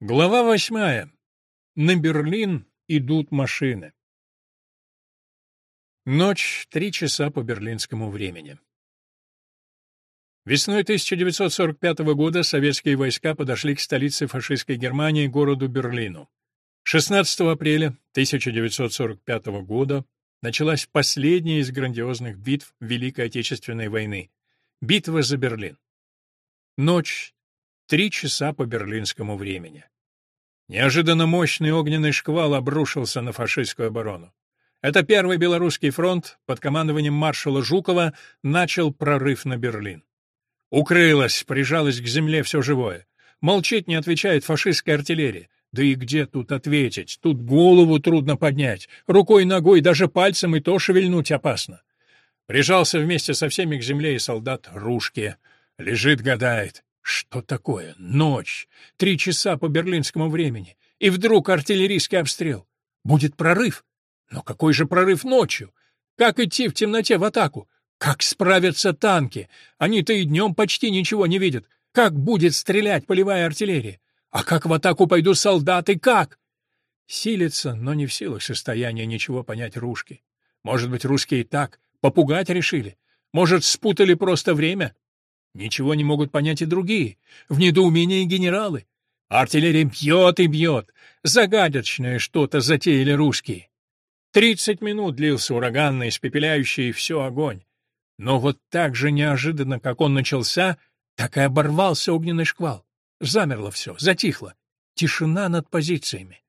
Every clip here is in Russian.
Глава восьмая. На Берлин идут машины. Ночь, три часа по берлинскому времени. Весной 1945 года советские войска подошли к столице фашистской Германии, городу Берлину. 16 апреля 1945 года началась последняя из грандиозных битв Великой Отечественной войны — битва за Берлин. Ночь, Три часа по берлинскому времени. Неожиданно мощный огненный шквал обрушился на фашистскую оборону. Это первый белорусский фронт под командованием маршала Жукова начал прорыв на Берлин. Укрылось, прижалось к земле все живое. Молчит, не отвечает фашистская артиллерия. Да и где тут ответить? Тут голову трудно поднять. Рукой, ногой, даже пальцем и то шевельнуть опасно. Прижался вместе со всеми к земле и солдат Ружки. Лежит, гадает. Что такое? Ночь. Три часа по берлинскому времени. И вдруг артиллерийский обстрел. Будет прорыв. Но какой же прорыв ночью? Как идти в темноте в атаку? Как справятся танки? Они-то и днем почти ничего не видят. Как будет стрелять полевая артиллерия? А как в атаку пойдут солдаты? Как? Силится, но не в силах состояния ничего понять русские. Может быть, русские так, попугать решили? Может, спутали просто время? Ничего не могут понять и другие. В недоумении генералы. Артиллерия бьет и бьет. Загадочное что-то затеяли русские. Тридцать минут длился ураганный, испепеляющий все огонь. Но вот так же неожиданно, как он начался, так и оборвался огненный шквал. Замерло все, затихло. Тишина над позициями.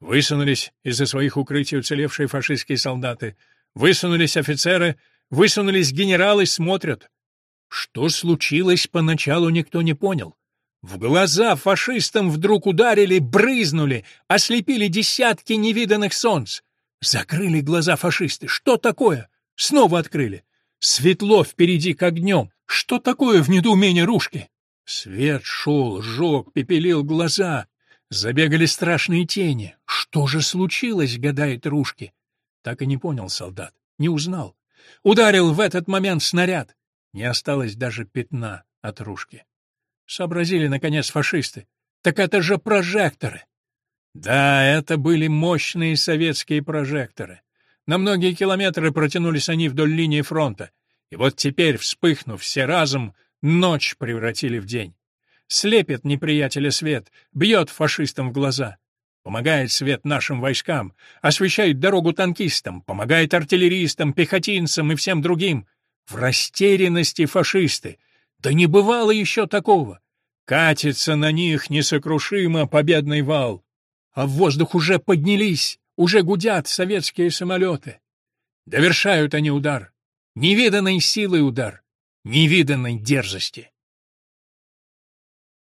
Высунулись из-за своих укрытий уцелевшие фашистские солдаты. Высунулись офицеры, высунулись генералы, смотрят. Что случилось, поначалу никто не понял. В глаза фашистам вдруг ударили, брызнули, ослепили десятки невиданных солнц. Закрыли глаза фашисты. Что такое? Снова открыли. Светло впереди, как днем. Что такое в недоумении ружки? Свет шел, жег, пепелил глаза. Забегали страшные тени. Что же случилось, гадает ружки? Так и не понял солдат, не узнал. Ударил в этот момент снаряд. Не осталось даже пятна от ружки. Сообразили, наконец, фашисты. Так это же прожекторы! Да, это были мощные советские прожекторы. На многие километры протянулись они вдоль линии фронта. И вот теперь, вспыхнув все разом, ночь превратили в день. Слепит неприятеля свет, бьет фашистам в глаза. Помогает свет нашим войскам, освещает дорогу танкистам, помогает артиллеристам, пехотинцам и всем другим. В растерянности фашисты. Да не бывало еще такого. Катится на них несокрушимо победный вал. А в воздух уже поднялись, уже гудят советские самолеты. Довершают они удар. Невиданной силой удар, невиданной дерзости.